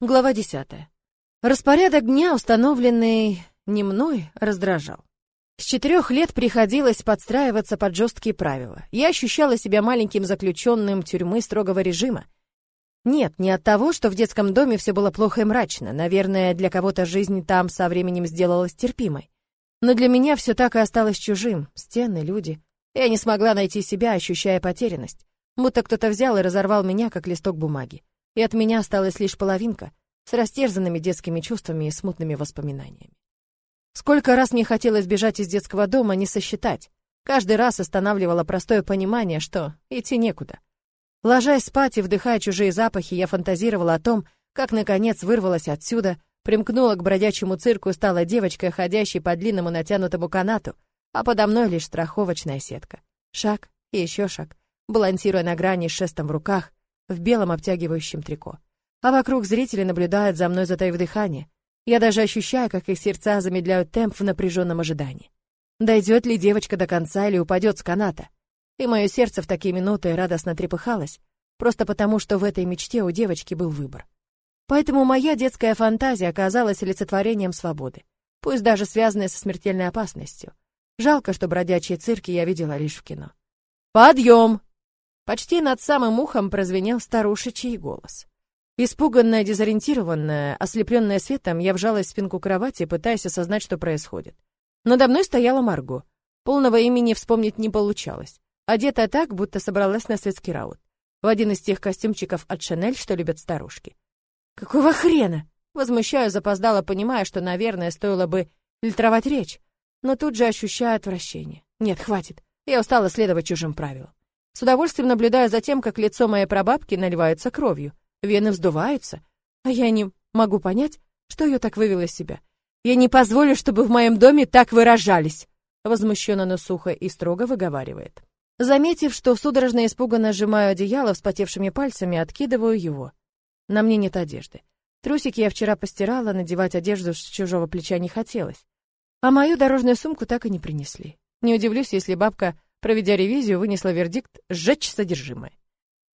Глава 10. Распорядок дня, установленный не мной, раздражал. С четырех лет приходилось подстраиваться под жесткие правила. Я ощущала себя маленьким заключенным тюрьмы строгого режима. Нет, не от того, что в детском доме все было плохо и мрачно. Наверное, для кого-то жизнь там со временем сделалась терпимой. Но для меня все так и осталось чужим. Стены, люди. Я не смогла найти себя, ощущая потерянность. Будто кто-то взял и разорвал меня, как листок бумаги и от меня осталась лишь половинка с растерзанными детскими чувствами и смутными воспоминаниями. Сколько раз мне хотелось бежать из детского дома, не сосчитать. Каждый раз останавливало простое понимание, что идти некуда. Ложась спать и вдыхая чужие запахи, я фантазировала о том, как, наконец, вырвалась отсюда, примкнула к бродячему цирку и стала девочкой, ходящей по длинному натянутому канату, а подо мной лишь страховочная сетка. Шаг и еще шаг, балансируя на грани с шестом в руках, в белом обтягивающем трико. А вокруг зрители наблюдают за мной, затаив дыхание. Я даже ощущаю, как их сердца замедляют темп в напряженном ожидании. Дойдет ли девочка до конца или упадет с каната? И мое сердце в такие минуты радостно трепыхалось, просто потому, что в этой мечте у девочки был выбор. Поэтому моя детская фантазия оказалась олицетворением свободы, пусть даже связанная со смертельной опасностью. Жалко, что бродячие цирки я видела лишь в кино. «Подъем!» Почти над самым ухом прозвенел старушечий голос. Испуганная, дезориентированная, ослепленная светом, я вжалась в спинку кровати, пытаясь осознать, что происходит. Надо мной стояла Марго. Полного имени вспомнить не получалось. Одета так, будто собралась на светский раут. В один из тех костюмчиков от Шанель, что любят старушки. «Какого хрена?» Возмущаю, запоздала, понимая, что, наверное, стоило бы фильтровать речь. Но тут же ощущаю отвращение. Нет, хватит. Я устала следовать чужим правилам. С удовольствием наблюдаю за тем, как лицо моей прабабки наливается кровью, вены вздуваются, а я не могу понять, что ее так вывело из себя. Я не позволю, чтобы в моем доме так выражались, возмущенно, но сухо и строго выговаривает. Заметив, что судорожно и испуганно сжимаю одеяло вспотевшими пальцами, откидываю его. На мне нет одежды. Трусики я вчера постирала, надевать одежду с чужого плеча не хотелось. А мою дорожную сумку так и не принесли. Не удивлюсь, если бабка проведя ревизию, вынесла вердикт «сжечь содержимое».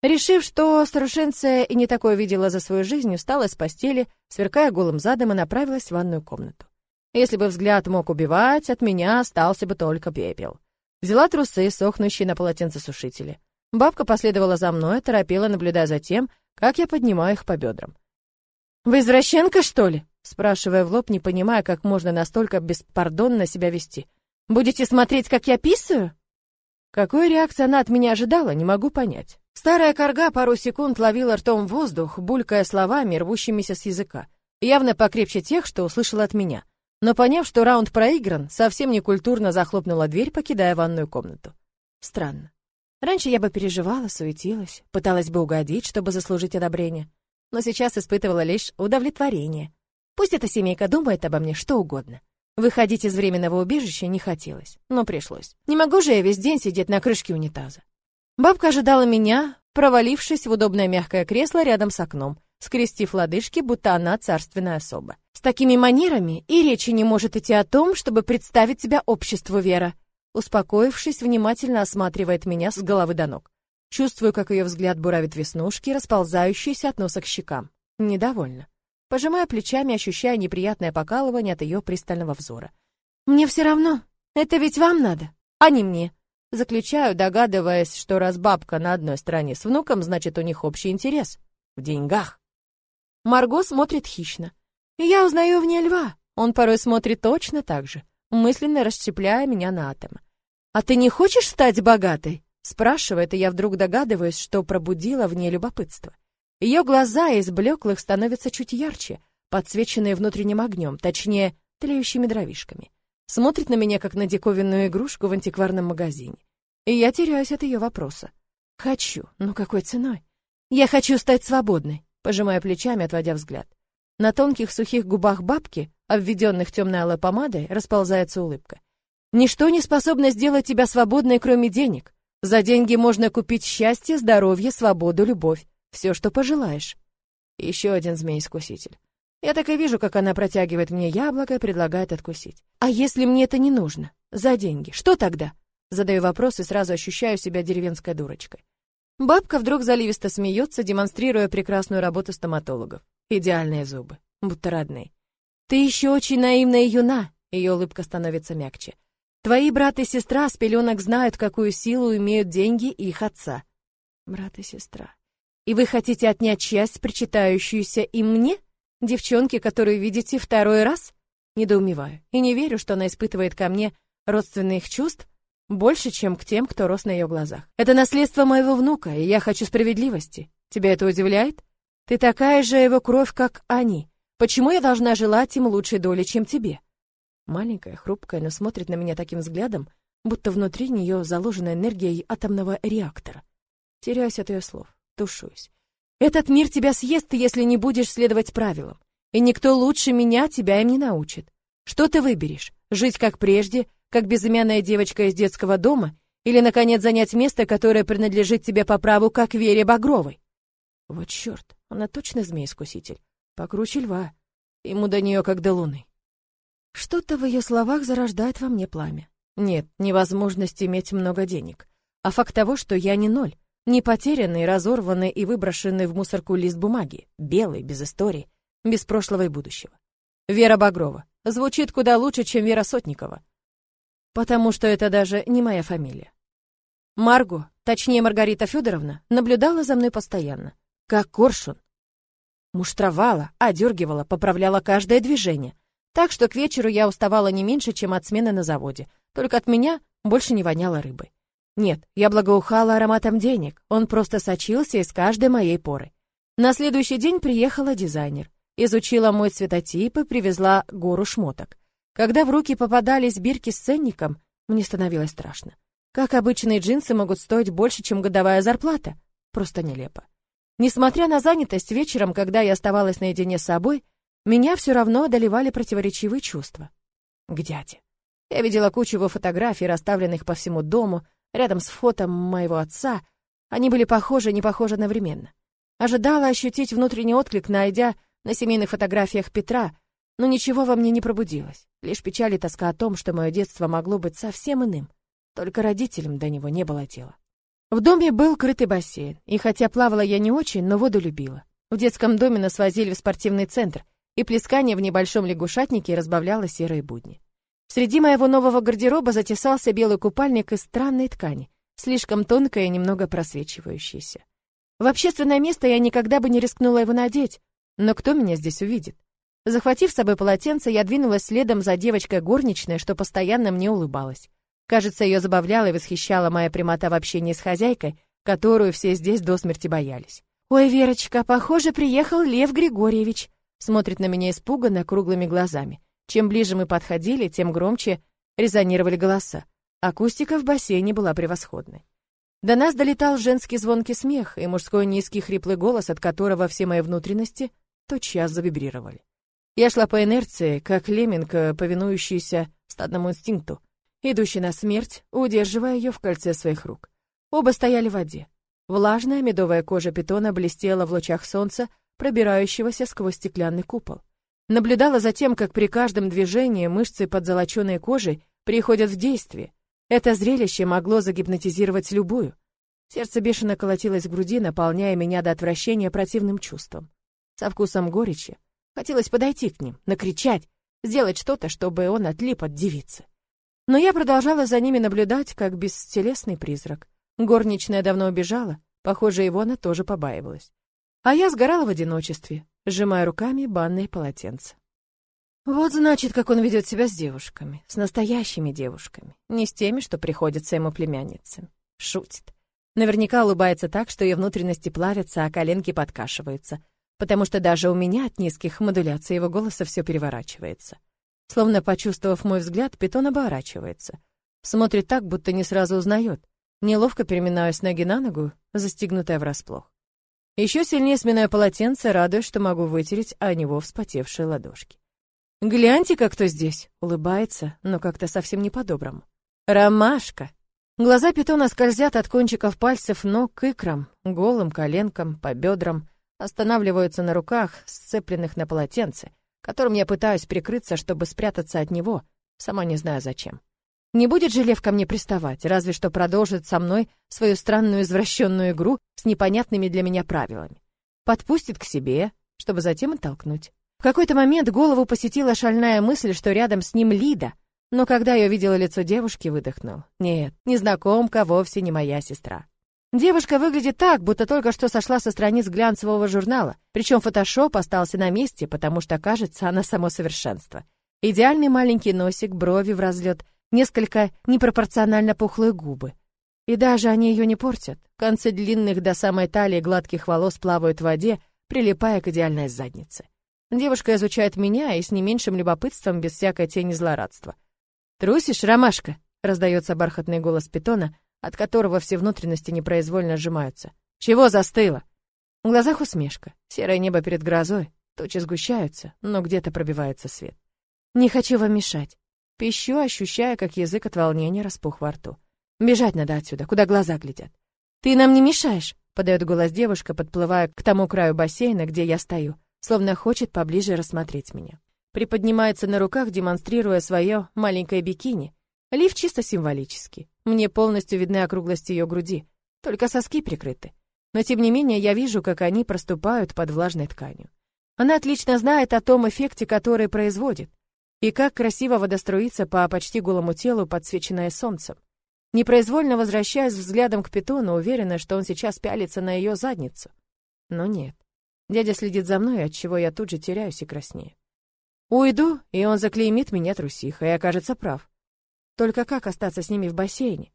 Решив, что старушенция и не такое видела за свою жизнь, устала с постели, сверкая голым задом, и направилась в ванную комнату. Если бы взгляд мог убивать, от меня остался бы только пепел. Взяла трусы, сохнущие на полотенцесушителе. Бабка последовала за мной, торопела, наблюдая за тем, как я поднимаю их по бедрам. «Вы извращенка, что ли?» спрашивая в лоб, не понимая, как можно настолько беспардонно себя вести. «Будете смотреть, как я писаю?» Какой реакции она от меня ожидала, не могу понять. Старая корга пару секунд ловила ртом воздух, булькая словами, рвущимися с языка, явно покрепче тех, что услышала от меня. Но поняв, что раунд проигран, совсем некультурно захлопнула дверь, покидая ванную комнату. Странно. Раньше я бы переживала, суетилась, пыталась бы угодить, чтобы заслужить одобрение, но сейчас испытывала лишь удовлетворение. Пусть эта семейка думает обо мне что угодно. Выходить из временного убежища не хотелось, но пришлось. Не могу же я весь день сидеть на крышке унитаза. Бабка ожидала меня, провалившись в удобное мягкое кресло рядом с окном, скрестив лодыжки, будто она царственная особа. С такими манерами и речи не может идти о том, чтобы представить себя обществу Вера. Успокоившись, внимательно осматривает меня с головы до ног. Чувствую, как ее взгляд буравит веснушки, расползающиеся от носа к щекам. Недовольна пожимая плечами, ощущая неприятное покалывание от ее пристального взора. «Мне все равно. Это ведь вам надо, а не мне». Заключаю, догадываясь, что раз бабка на одной стороне с внуком, значит, у них общий интерес. В деньгах. Марго смотрит хищно. Я узнаю в ней льва. Он порой смотрит точно так же, мысленно расщепляя меня на атомы. «А ты не хочешь стать богатой?» Спрашивает, и я вдруг догадываюсь, что пробудила в ней любопытство. Ее глаза из блеклых становятся чуть ярче, подсвеченные внутренним огнем, точнее, тлеющими дровишками. Смотрит на меня, как на диковинную игрушку в антикварном магазине. И я теряюсь от ее вопроса. Хочу, но какой ценой? Я хочу стать свободной, пожимая плечами, отводя взгляд. На тонких сухих губах бабки, обведенных темной-алой помадой, расползается улыбка. Ничто не способно сделать тебя свободной, кроме денег. За деньги можно купить счастье, здоровье, свободу, любовь. Все, что пожелаешь. Еще один змей-искуситель. Я так и вижу, как она протягивает мне яблоко и предлагает откусить. А если мне это не нужно? За деньги. Что тогда? Задаю вопрос и сразу ощущаю себя деревенской дурочкой. Бабка вдруг заливисто смеется, демонстрируя прекрасную работу стоматологов. идеальные зубы, будто родные. Ты еще очень наивная юна, ее улыбка становится мягче. Твои брат и сестра с пеленок знают, какую силу имеют деньги их отца. Брат и сестра. И вы хотите отнять часть, причитающуюся им мне? Девчонки, которую видите второй раз? Недоумеваю. И не верю, что она испытывает ко мне родственных чувств больше, чем к тем, кто рос на ее глазах. Это наследство моего внука, и я хочу справедливости. Тебя это удивляет? Ты такая же его кровь, как они. Почему я должна желать им лучшей доли, чем тебе? Маленькая, хрупкая, но смотрит на меня таким взглядом, будто внутри нее заложена энергия атомного реактора. Теряюсь от ее слов, тушуюсь. Этот мир тебя съест, если не будешь следовать правилам. И никто лучше меня тебя им не научит. Что ты выберешь? Жить как прежде, как безымянная девочка из детского дома, или, наконец, занять место, которое принадлежит тебе по праву, как Вере Багровой? Вот черт, она точно змей-искуситель. Покруче льва. Ему до нее как до луны. Что-то в ее словах зарождает во мне пламя. Нет, невозможность иметь много денег. А факт того, что я не ноль. Не потерянный, разорванный и выброшенный в мусорку лист бумаги. Белый, без истории, без прошлого и будущего. Вера Багрова. Звучит куда лучше, чем Вера Сотникова потому что это даже не моя фамилия. Марго, точнее Маргарита Федоровна, наблюдала за мной постоянно, как коршун. Муштровала, одергивала, поправляла каждое движение. Так что к вечеру я уставала не меньше, чем от смены на заводе. Только от меня больше не воняло рыбой. Нет, я благоухала ароматом денег. Он просто сочился из каждой моей поры. На следующий день приехала дизайнер. Изучила мой цветотип и привезла гору шмоток. Когда в руки попадались бирки с ценником, мне становилось страшно. Как обычные джинсы могут стоить больше, чем годовая зарплата? Просто нелепо. Несмотря на занятость вечером, когда я оставалась наедине с собой, меня все равно одолевали противоречивые чувства. К дяде. Я видела кучу его фотографий, расставленных по всему дому, рядом с фото моего отца. Они были похожи и не похожи одновременно. Ожидала ощутить внутренний отклик, найдя на семейных фотографиях Петра, но ничего во мне не пробудилось. Лишь печаль и тоска о том, что мое детство могло быть совсем иным. Только родителям до него не было дела. В доме был крытый бассейн, и хотя плавала я не очень, но воду любила. В детском доме нас возили в спортивный центр, и плескание в небольшом лягушатнике разбавляло серые будни. Среди моего нового гардероба затесался белый купальник из странной ткани, слишком тонкая и немного просвечивающаяся. В общественное место я никогда бы не рискнула его надеть, но кто меня здесь увидит? Захватив с собой полотенце, я двинулась следом за девочкой горничной, что постоянно мне улыбалась. Кажется, ее забавляла и восхищала моя прямота в общении с хозяйкой, которую все здесь до смерти боялись. «Ой, Верочка, похоже, приехал Лев Григорьевич», смотрит на меня испуганно, круглыми глазами. Чем ближе мы подходили, тем громче резонировали голоса. Акустика в бассейне была превосходной. До нас долетал женский звонкий смех и мужской низкий хриплый голос, от которого все мои внутренности тотчас завибрировали. Я шла по инерции, как лемминг, э, повинующийся стадному инстинкту, идущий на смерть, удерживая ее в кольце своих рук. Оба стояли в воде. Влажная медовая кожа питона блестела в лучах солнца, пробирающегося сквозь стеклянный купол. Наблюдала за тем, как при каждом движении мышцы под золоченой кожей приходят в действие. Это зрелище могло загипнотизировать любую. Сердце бешено колотилось в груди, наполняя меня до отвращения противным чувством. Со вкусом горечи, Хотелось подойти к ним, накричать, сделать что-то, чтобы он отлип от девицы. Но я продолжала за ними наблюдать, как бестелесный призрак. Горничная давно убежала, похоже, его она тоже побаивалась. А я сгорала в одиночестве, сжимая руками банные полотенца. Вот значит, как он ведет себя с девушками, с настоящими девушками, не с теми, что приходятся ему племянницами. Шутит. Наверняка улыбается так, что ее внутренности плавятся, а коленки подкашиваются потому что даже у меня от низких модуляций его голоса все переворачивается. Словно почувствовав мой взгляд, питон оборачивается. Смотрит так, будто не сразу узнает. Неловко переминаюсь ноги на ногу, застигнутая врасплох. Еще сильнее сминаю полотенце, радуясь, что могу вытереть о него вспотевшие ладошки. «Гляньте, как кто здесь!» — улыбается, но как-то совсем не по-доброму. «Ромашка!» Глаза питона скользят от кончиков пальцев ног к икрам, голым коленкам, по бедрам, останавливаются на руках, сцепленных на полотенце, которым я пытаюсь прикрыться, чтобы спрятаться от него, сама не знаю зачем. Не будет же Лев ко мне приставать, разве что продолжит со мной свою странную извращенную игру с непонятными для меня правилами. Подпустит к себе, чтобы затем оттолкнуть. В какой-то момент голову посетила шальная мысль, что рядом с ним Лида, но когда я увидела лицо девушки, выдохнул. Нет, незнакомка вовсе не моя сестра. Девушка выглядит так, будто только что сошла со страниц глянцевого журнала, причем фотошоп остался на месте, потому что, кажется, она само совершенство. Идеальный маленький носик, брови в разлет, несколько непропорционально пухлые губы. И даже они ее не портят. Концы длинных до самой талии гладких волос плавают в воде, прилипая к идеальной заднице. Девушка изучает меня и с не меньшим любопытством, без всякой тени злорадства. «Трусишь, ромашка?» — раздается бархатный голос питона, от которого все внутренности непроизвольно сжимаются. «Чего застыло?» В глазах усмешка. Серое небо перед грозой. Тучи сгущаются, но где-то пробивается свет. «Не хочу вам мешать». Пищу, ощущая, как язык от волнения распух во рту. «Бежать надо отсюда, куда глаза глядят». «Ты нам не мешаешь», — подает голос девушка, подплывая к тому краю бассейна, где я стою, словно хочет поближе рассмотреть меня. Приподнимается на руках, демонстрируя свое маленькое бикини. Лиф чисто символический. Мне полностью видны округлости ее груди, только соски прикрыты. Но тем не менее я вижу, как они проступают под влажной тканью. Она отлично знает о том эффекте, который производит, и как красиво вода струится по почти голому телу, подсвеченное солнцем. Непроизвольно возвращаясь взглядом к питону, уверена, что он сейчас пялится на ее задницу. Но нет. Дядя следит за мной, от чего я тут же теряюсь и краснею. Уйду, и он заклеймит меня трусихой, и окажется прав. Только как остаться с ними в бассейне?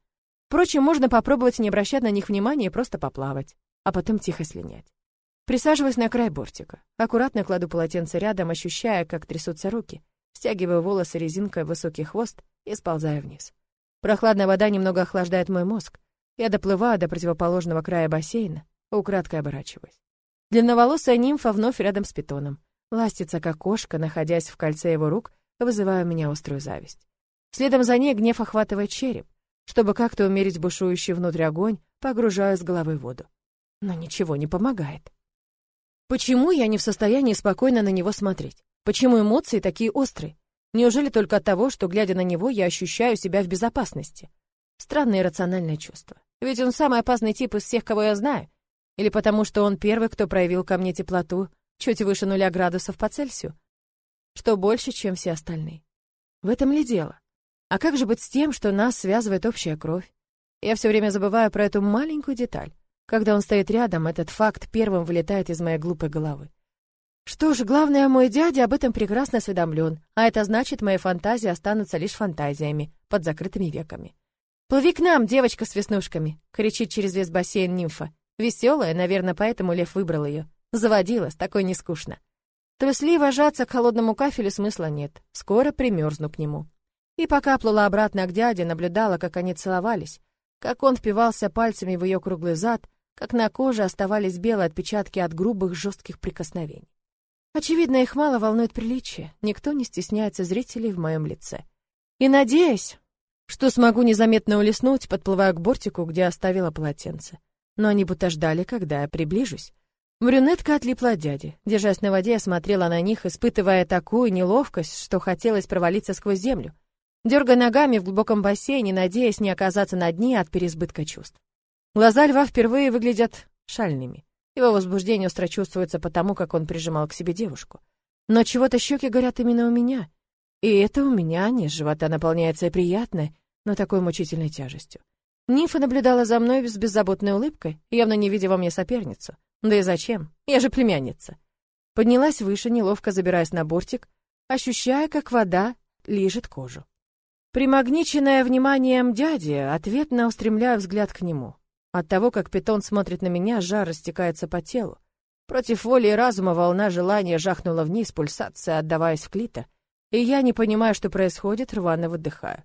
Впрочем, можно попробовать не обращать на них внимания и просто поплавать, а потом тихо слинять. Присаживаюсь на край бортика. Аккуратно кладу полотенце рядом, ощущая, как трясутся руки. Стягиваю волосы резинкой в высокий хвост и сползаю вниз. Прохладная вода немного охлаждает мой мозг. Я доплываю до противоположного края бассейна, украдкой оборачиваюсь. Длинноволосая нимфа вновь рядом с питоном. Ластится, как кошка, находясь в кольце его рук, вызывая у меня острую зависть. Следом за ней гнев охватывает череп. Чтобы как-то умерить бушующий внутрь огонь, погружаю с головы в воду. Но ничего не помогает. Почему я не в состоянии спокойно на него смотреть? Почему эмоции такие острые? Неужели только от того, что, глядя на него, я ощущаю себя в безопасности? Странное рациональное чувство. Ведь он самый опасный тип из всех, кого я знаю. Или потому, что он первый, кто проявил ко мне теплоту, чуть выше нуля градусов по Цельсию? Что больше, чем все остальные. В этом ли дело? А как же быть с тем, что нас связывает общая кровь? Я все время забываю про эту маленькую деталь. Когда он стоит рядом, этот факт первым вылетает из моей глупой головы. Что ж, главное, мой дядя об этом прекрасно осведомлен, а это значит, мои фантазии останутся лишь фантазиями, под закрытыми веками. «Плыви к нам, девочка с веснушками!» — кричит через весь бассейн нимфа. Веселая, наверное, поэтому лев выбрал ее. Заводилась, такой не скучно. Трусливо жаться к холодному кафелю смысла нет. Скоро примерзну к нему. И пока плыла обратно к дяде, наблюдала, как они целовались, как он впивался пальцами в ее круглый зад, как на коже оставались белые отпечатки от грубых жестких прикосновений. Очевидно, их мало волнует приличие, никто не стесняется зрителей в моем лице. И надеюсь, что смогу незаметно улеснуть, подплывая к бортику, где оставила полотенце. Но они будто ждали, когда я приближусь. Брюнетка отлипла от дяди. Держась на воде, я смотрела на них, испытывая такую неловкость, что хотелось провалиться сквозь землю дергая ногами в глубоком бассейне, надеясь не оказаться на дне от переизбытка чувств. Глаза льва впервые выглядят шальными. Его возбуждение остро чувствуется потому, как он прижимал к себе девушку. Но чего-то щеки горят именно у меня. И это у меня низ живота наполняется приятной, но такой мучительной тяжестью. Нимфа наблюдала за мной с беззаботной улыбкой, явно не видя во мне соперницу. Да и зачем? Я же племянница. Поднялась выше, неловко забираясь на бортик, ощущая, как вода лижет кожу. Примагниченная вниманием дяди, ответно устремляю взгляд к нему. От того, как питон смотрит на меня, жар растекается по телу. Против воли и разума волна желания жахнула вниз, пульсация, отдаваясь в клитор. И я, не понимая, что происходит, рвано выдыхаю.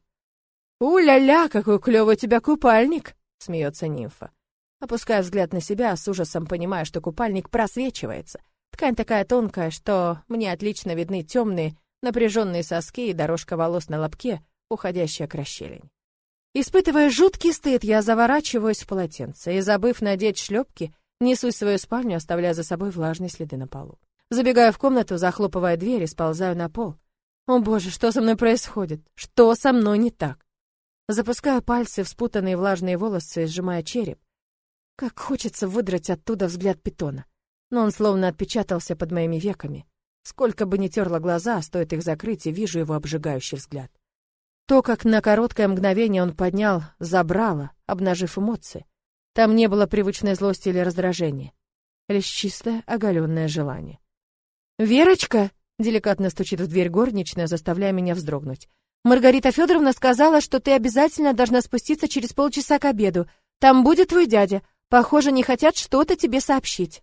«У-ля-ля, какой клёвый у тебя купальник!» — смеется нимфа. Опуская взгляд на себя, с ужасом понимая, что купальник просвечивается. Ткань такая тонкая, что мне отлично видны темные, напряженные соски и дорожка волос на лобке, уходящая к расщелине. Испытывая жуткий стыд, я заворачиваюсь в полотенце и, забыв надеть шлепки, несусь в свою спальню, оставляя за собой влажные следы на полу. Забегаю в комнату, захлопывая дверь и сползаю на пол. О боже, что со мной происходит? Что со мной не так? Запускаю пальцы в спутанные влажные волосы, сжимая череп. Как хочется выдрать оттуда взгляд питона. но он словно отпечатался под моими веками. Сколько бы ни терла глаза, стоит их закрыть, и вижу его обжигающий взгляд. То, как на короткое мгновение он поднял, забрало, обнажив эмоции. Там не было привычной злости или раздражения, лишь чистое оголенное желание. «Верочка!» — деликатно стучит в дверь горничная, заставляя меня вздрогнуть. «Маргарита Федоровна сказала, что ты обязательно должна спуститься через полчаса к обеду. Там будет твой дядя. Похоже, не хотят что-то тебе сообщить».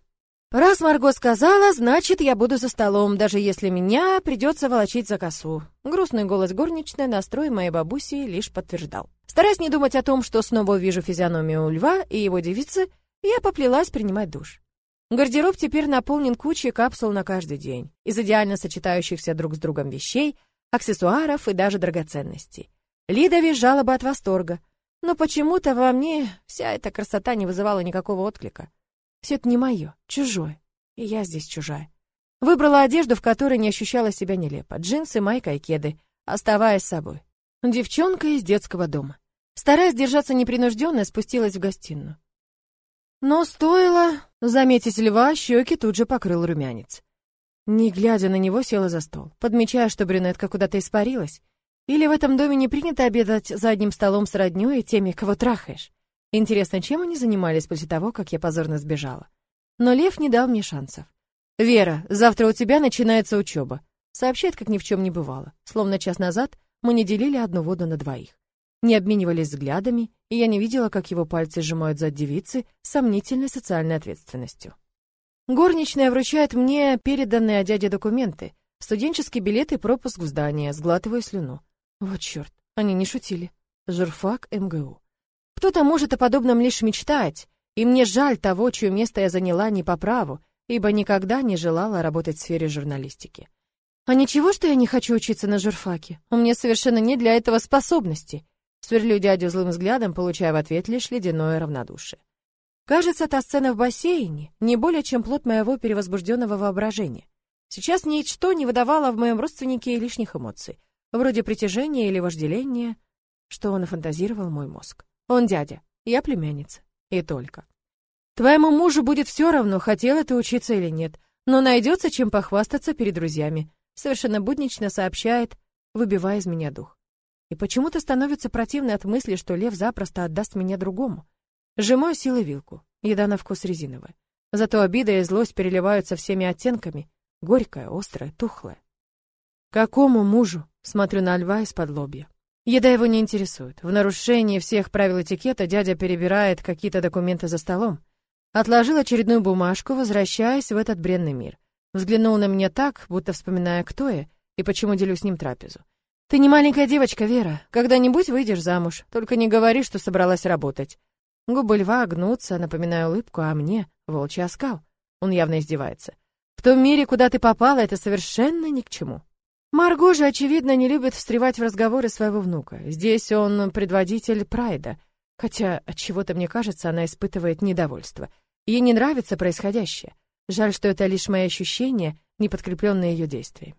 Раз Марго сказала, значит, я буду за столом, даже если меня придется волочить за косу. Грустный голос горничной настрой моей бабуси лишь подтверждал. Стараясь не думать о том, что снова увижу физиономию льва и его девицы, я поплелась принимать душ. Гардероб теперь наполнен кучей капсул на каждый день, из идеально сочетающихся друг с другом вещей, аксессуаров и даже драгоценностей. Лида визжала бы от восторга, но почему-то во мне вся эта красота не вызывала никакого отклика. Все это не мое, чужое. И я здесь чужая. Выбрала одежду, в которой не ощущала себя нелепо. Джинсы, майка и кеды, оставаясь собой. Девчонка из детского дома. Стараясь держаться непринужденно, спустилась в гостиную. Но стоило заметить льва, щеки тут же покрыл румянец. Не глядя на него, села за стол, подмечая, что брюнетка куда-то испарилась. Или в этом доме не принято обедать за одним столом с роднёй и теми, кого трахаешь. Интересно, чем они занимались после того, как я позорно сбежала? Но Лев не дал мне шансов. «Вера, завтра у тебя начинается учеба», — сообщает, как ни в чем не бывало. Словно час назад мы не делили одну воду на двоих. Не обменивались взглядами, и я не видела, как его пальцы сжимают за девицы с сомнительной социальной ответственностью. Горничная вручает мне переданные от дяди документы, студенческий билет и пропуск в здание, сглатываю слюну. Вот черт, они не шутили. Журфак МГУ. Кто-то может о подобном лишь мечтать, и мне жаль того, чье место я заняла не по праву, ибо никогда не желала работать в сфере журналистики. А ничего, что я не хочу учиться на журфаке. У меня совершенно нет для этого способности. Сверлю дядю злым взглядом, получая в ответ лишь ледяное равнодушие. Кажется, та сцена в бассейне не более чем плод моего перевозбужденного воображения. Сейчас ничто не выдавало в моем родственнике лишних эмоций, вроде притяжения или вожделения, что он фантазировал мой мозг. Он дядя, я племянница. И только. Твоему мужу будет все равно, хотела ты учиться или нет, но найдется чем похвастаться перед друзьями. Совершенно буднично сообщает, выбивая из меня дух. И почему-то становится противно от мысли, что лев запросто отдаст меня другому. Сжимаю силой вилку. Еда на вкус резиновая. Зато обида и злость переливаются всеми оттенками. Горькая, острая, тухлая. Какому мужу? Смотрю на льва из-под лобья. Еда его не интересует. В нарушении всех правил этикета дядя перебирает какие-то документы за столом. Отложил очередную бумажку, возвращаясь в этот бренный мир. Взглянул на меня так, будто вспоминая, кто я и почему делю с ним трапезу. «Ты не маленькая девочка, Вера. Когда-нибудь выйдешь замуж. Только не говори, что собралась работать». Губы льва гнутся, напоминая улыбку, а мне — волчий оскал. Он явно издевается. «В том мире, куда ты попала, это совершенно ни к чему». Марго же, очевидно, не любит встревать в разговоры своего внука. Здесь он предводитель Прайда, хотя от чего-то мне кажется, она испытывает недовольство. Ей не нравится происходящее. Жаль, что это лишь мои ощущения, не подкрепленные ее действиями.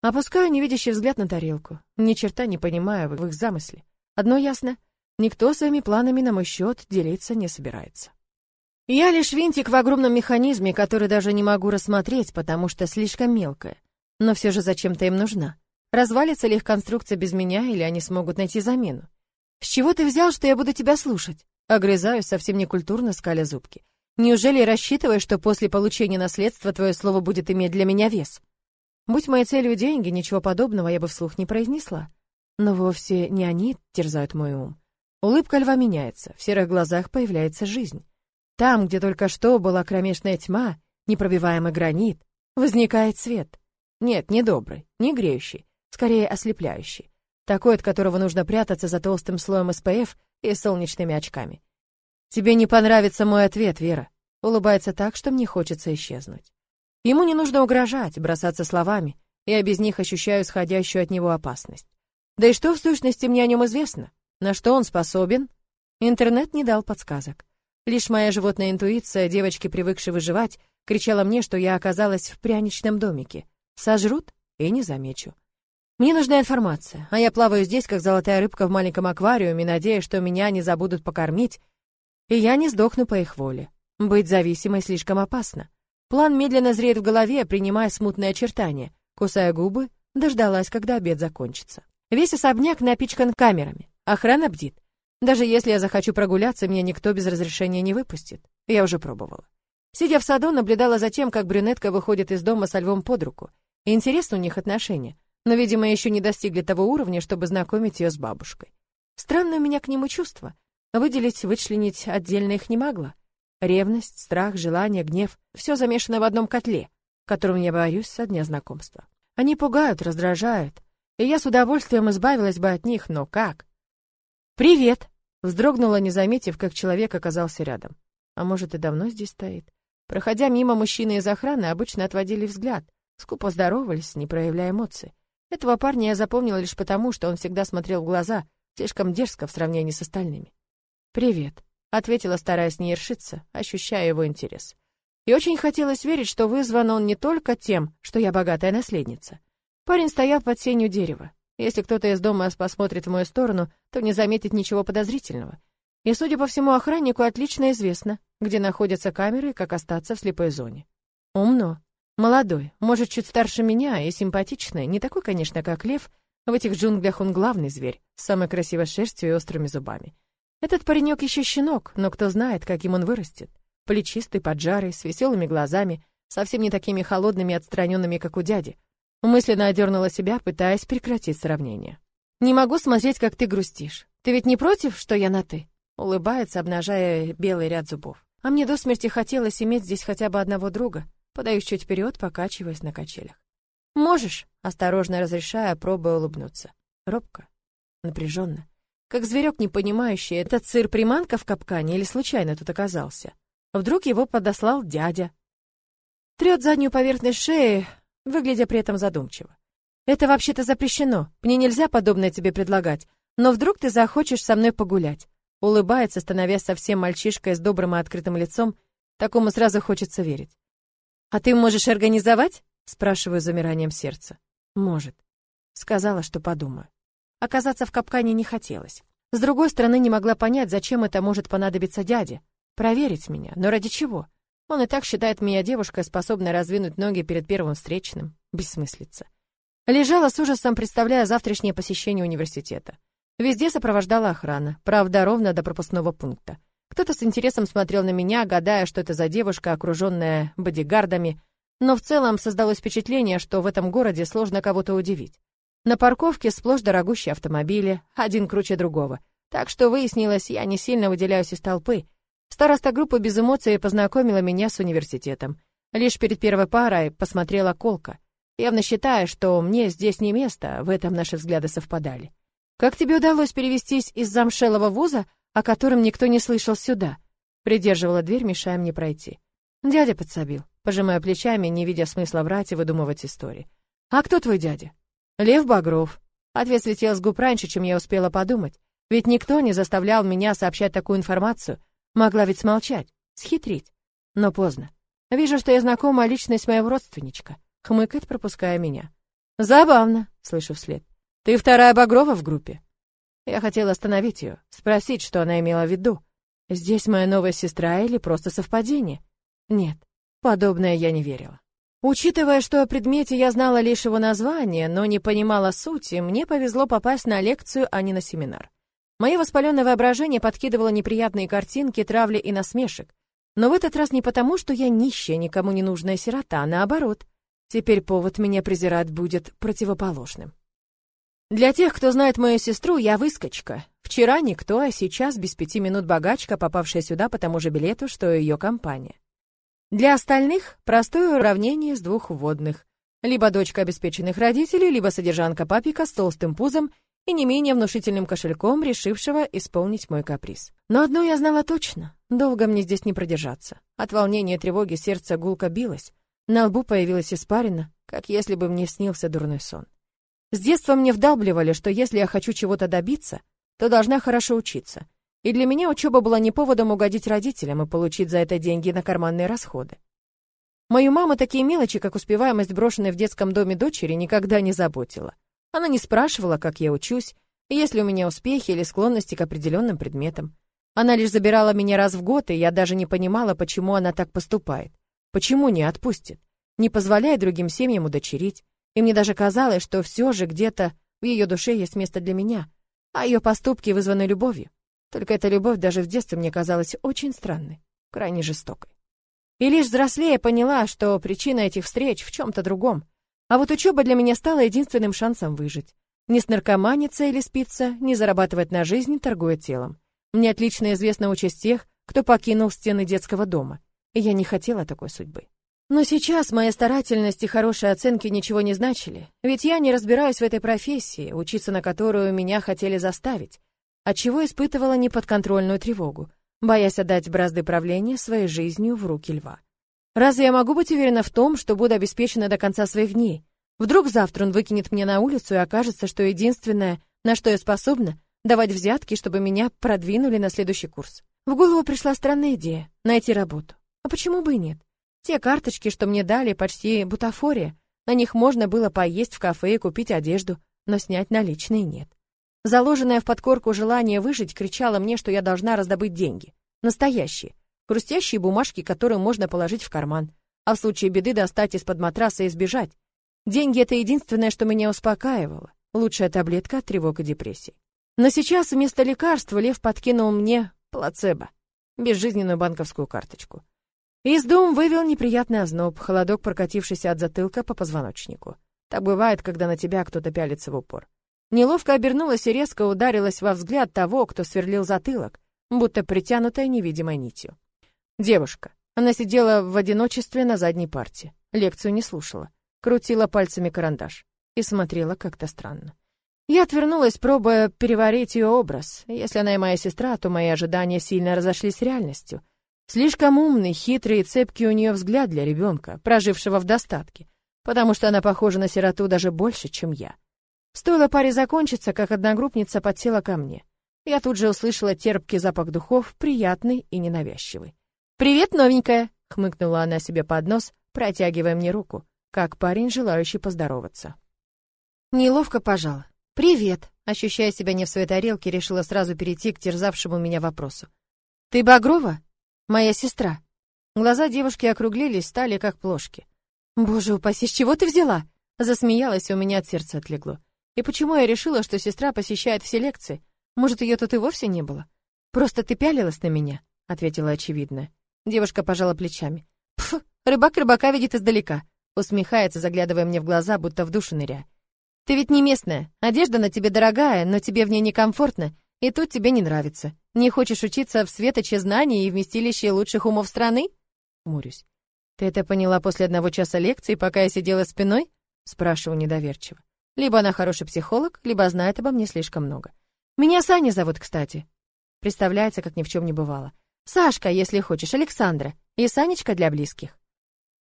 Опускаю невидящий взгляд на тарелку, ни черта не понимая в их замысле. Одно ясно — никто своими планами на мой счет делиться не собирается. Я лишь винтик в огромном механизме, который даже не могу рассмотреть, потому что слишком мелкая. Но все же зачем-то им нужна. Развалится ли их конструкция без меня, или они смогут найти замену? С чего ты взял, что я буду тебя слушать? Огрызаюсь, совсем некультурно скаля зубки. Неужели рассчитываешь, что после получения наследства твое слово будет иметь для меня вес? Будь моей целью деньги, ничего подобного я бы вслух не произнесла. Но вовсе не они терзают мой ум. Улыбка льва меняется, в серых глазах появляется жизнь. Там, где только что была кромешная тьма, непробиваемый гранит, возникает свет. Нет, не добрый, не греющий, скорее ослепляющий. Такой, от которого нужно прятаться за толстым слоем СПФ и солнечными очками. Тебе не понравится мой ответ, Вера. Улыбается так, что мне хочется исчезнуть. Ему не нужно угрожать, бросаться словами. Я без них ощущаю сходящую от него опасность. Да и что в сущности мне о нем известно? На что он способен? Интернет не дал подсказок. Лишь моя животная интуиция, девочки, привыкшей выживать, кричала мне, что я оказалась в пряничном домике — Сожрут и не замечу. Мне нужна информация, а я плаваю здесь, как золотая рыбка в маленьком аквариуме, надеясь, что меня не забудут покормить, и я не сдохну по их воле. Быть зависимой слишком опасно. План медленно зреет в голове, принимая смутные очертания. Кусая губы, дождалась, когда обед закончится. Весь особняк напичкан камерами. Охрана бдит. Даже если я захочу прогуляться, меня никто без разрешения не выпустит. Я уже пробовала. Сидя в саду, наблюдала за тем, как брюнетка выходит из дома со львом под руку. И интересно у них отношения, но, видимо, еще не достигли того уровня, чтобы знакомить ее с бабушкой. Странное у меня к нему чувство. Выделить, вычленить отдельно их не могла. Ревность, страх, желание, гнев — все замешано в одном котле, которым я боюсь со дня знакомства. Они пугают, раздражают, и я с удовольствием избавилась бы от них, но как? «Привет!» — вздрогнула, не заметив, как человек оказался рядом. А может, и давно здесь стоит? Проходя мимо мужчины из охраны, обычно отводили взгляд, скупо здоровались, не проявляя эмоций. Этого парня я запомнила лишь потому, что он всегда смотрел в глаза, слишком дерзко в сравнении с остальными. «Привет», — ответила, стараясь не ершиться, ощущая его интерес. И очень хотелось верить, что вызван он не только тем, что я богатая наследница. Парень стоял под сенью дерева. Если кто-то из дома посмотрит в мою сторону, то не заметит ничего подозрительного. И, судя по всему, охраннику отлично известно, где находятся камеры и как остаться в слепой зоне. Умно. Молодой, может, чуть старше меня и симпатичный, не такой, конечно, как лев, в этих джунглях он главный зверь, с самой красивой шерстью и острыми зубами. Этот паренек еще щенок, но кто знает, каким он вырастет. Плечистый, поджарый, с веселыми глазами, совсем не такими холодными и отстраненными, как у дяди. Мысленно одернула себя, пытаясь прекратить сравнение. «Не могу смотреть, как ты грустишь. Ты ведь не против, что я на «ты»?» Улыбается, обнажая белый ряд зубов. А мне до смерти хотелось иметь здесь хотя бы одного друга. Подаюсь чуть вперед, покачиваясь на качелях. «Можешь», — осторожно разрешая, пробуя улыбнуться. Робко, напряженно. Как зверек, не понимающий, этот сыр приманка в капкане или случайно тут оказался. Вдруг его подослал дядя. Трет заднюю поверхность шеи, выглядя при этом задумчиво. «Это вообще-то запрещено. Мне нельзя подобное тебе предлагать. Но вдруг ты захочешь со мной погулять?» Улыбается, становясь совсем мальчишкой с добрым и открытым лицом. Такому сразу хочется верить. «А ты можешь организовать?» Спрашиваю замиранием сердца. «Может». Сказала, что подумаю. Оказаться в капкане не хотелось. С другой стороны, не могла понять, зачем это может понадобиться дяде. Проверить меня, но ради чего? Он и так считает меня девушкой, способной раздвинуть ноги перед первым встречным. Бессмыслица. Лежала с ужасом, представляя завтрашнее посещение университета. Везде сопровождала охрана, правда, ровно до пропускного пункта. Кто-то с интересом смотрел на меня, гадая, что это за девушка, окруженная бодигардами, но в целом создалось впечатление, что в этом городе сложно кого-то удивить. На парковке сплошь дорогущие автомобили, один круче другого. Так что выяснилось, я не сильно выделяюсь из толпы, Староста группы без эмоций познакомила меня с университетом. Лишь перед первой парой посмотрела колка, явно считая, что мне здесь не место, в этом наши взгляды совпадали. «Как тебе удалось перевестись из замшелого вуза, о котором никто не слышал сюда?» Придерживала дверь, мешая мне пройти. Дядя подсобил, пожимая плечами, не видя смысла врать и выдумывать истории. «А кто твой дядя?» «Лев Багров». Ответ слетел с губ раньше, чем я успела подумать. Ведь никто не заставлял меня сообщать такую информацию, Могла ведь смолчать, схитрить. Но поздно. Вижу, что я знакома личность моего родственничка. Хмыкает, пропуская меня. Забавно, слышу вслед. Ты вторая Багрова в группе. Я хотела остановить ее, спросить, что она имела в виду. Здесь моя новая сестра или просто совпадение? Нет, подобное я не верила. Учитывая, что о предмете я знала лишь его название, но не понимала сути, мне повезло попасть на лекцию, а не на семинар. Мое воспаленное воображение подкидывало неприятные картинки, травли и насмешек. Но в этот раз не потому, что я нищая, никому не нужная сирота, а наоборот. Теперь повод меня презирать будет противоположным. Для тех, кто знает мою сестру, я выскочка. Вчера никто, а сейчас без пяти минут богачка, попавшая сюда по тому же билету, что и ее компания. Для остальных простое уравнение с двух вводных. Либо дочка обеспеченных родителей, либо содержанка папика с толстым пузом и не менее внушительным кошельком, решившего исполнить мой каприз. Но одно я знала точно — долго мне здесь не продержаться. От волнения и тревоги сердце гулко билось, на лбу появилась испарина, как если бы мне снился дурной сон. С детства мне вдалбливали, что если я хочу чего-то добиться, то должна хорошо учиться. И для меня учеба была не поводом угодить родителям и получить за это деньги на карманные расходы. Мою маму такие мелочи, как успеваемость брошенной в детском доме дочери, никогда не заботила. Она не спрашивала, как я учусь, есть ли у меня успехи или склонности к определенным предметам. Она лишь забирала меня раз в год, и я даже не понимала, почему она так поступает. Почему не отпустит? Не позволяет другим семьям удочерить. И мне даже казалось, что все же где-то в ее душе есть место для меня, а ее поступки вызваны любовью. Только эта любовь даже в детстве мне казалась очень странной, крайне жестокой. И лишь взрослея поняла, что причина этих встреч в чем-то другом. А вот учеба для меня стала единственным шансом выжить. Не снаркоманиться или спиться, не зарабатывать на жизнь, торгуя телом. Мне отлично известна участь тех, кто покинул стены детского дома. И я не хотела такой судьбы. Но сейчас моя старательность и хорошие оценки ничего не значили, ведь я не разбираюсь в этой профессии, учиться на которую меня хотели заставить, отчего испытывала неподконтрольную тревогу, боясь отдать бразды правления своей жизнью в руки льва. Разве я могу быть уверена в том, что буду обеспечена до конца своих дней? Вдруг завтра он выкинет меня на улицу и окажется, что единственное, на что я способна, давать взятки, чтобы меня продвинули на следующий курс. В голову пришла странная идея — найти работу. А почему бы и нет? Те карточки, что мне дали, почти бутафория. На них можно было поесть в кафе и купить одежду, но снять наличные нет. Заложенное в подкорку желание выжить кричало мне, что я должна раздобыть деньги. Настоящие. Хрустящие бумажки, которые можно положить в карман. А в случае беды достать из-под матраса и сбежать. Деньги — это единственное, что меня успокаивало. Лучшая таблетка от тревог и депрессий. Но сейчас вместо лекарства Лев подкинул мне плацебо. Безжизненную банковскую карточку. Из дум вывел неприятный озноб, холодок, прокатившийся от затылка по позвоночнику. Так бывает, когда на тебя кто-то пялится в упор. Неловко обернулась и резко ударилась во взгляд того, кто сверлил затылок, будто притянутая невидимой нитью. Девушка. Она сидела в одиночестве на задней парте. Лекцию не слушала. Крутила пальцами карандаш. И смотрела как-то странно. Я отвернулась, пробуя переварить ее образ. Если она и моя сестра, то мои ожидания сильно разошлись с реальностью — Слишком умный, хитрый и цепкий у нее взгляд для ребенка, прожившего в достатке, потому что она похожа на сироту даже больше, чем я. Стоило паре закончиться, как одногруппница подсела ко мне. Я тут же услышала терпкий запах духов, приятный и ненавязчивый. «Привет, новенькая!» — хмыкнула она себе под нос, протягивая мне руку, как парень, желающий поздороваться. Неловко пожала. «Привет!» — ощущая себя не в своей тарелке, решила сразу перейти к терзавшему меня вопросу. «Ты Багрова?» Моя сестра. Глаза девушки округлились, стали как плошки. Боже упаси, с чего ты взяла? Засмеялась, у меня от сердца отлегло. И почему я решила, что сестра посещает все лекции? Может, ее тут и вовсе не было? Просто ты пялилась на меня, ответила очевидно. Девушка пожала плечами. Пф, рыбак рыбака видит издалека. Усмехается, заглядывая мне в глаза, будто в душу ныря. Ты ведь не местная. Одежда на тебе дорогая, но тебе в ней некомфортно, и тут тебе не нравится. Не хочешь учиться в светоче знаний и вместилище лучших умов страны? Мурюсь. Ты это поняла после одного часа лекции, пока я сидела спиной? Спрашиваю недоверчиво. Либо она хороший психолог, либо знает обо мне слишком много. Меня Саня зовут, кстати. Представляется, как ни в чем не бывало. Сашка, если хочешь, Александра. И Санечка для близких.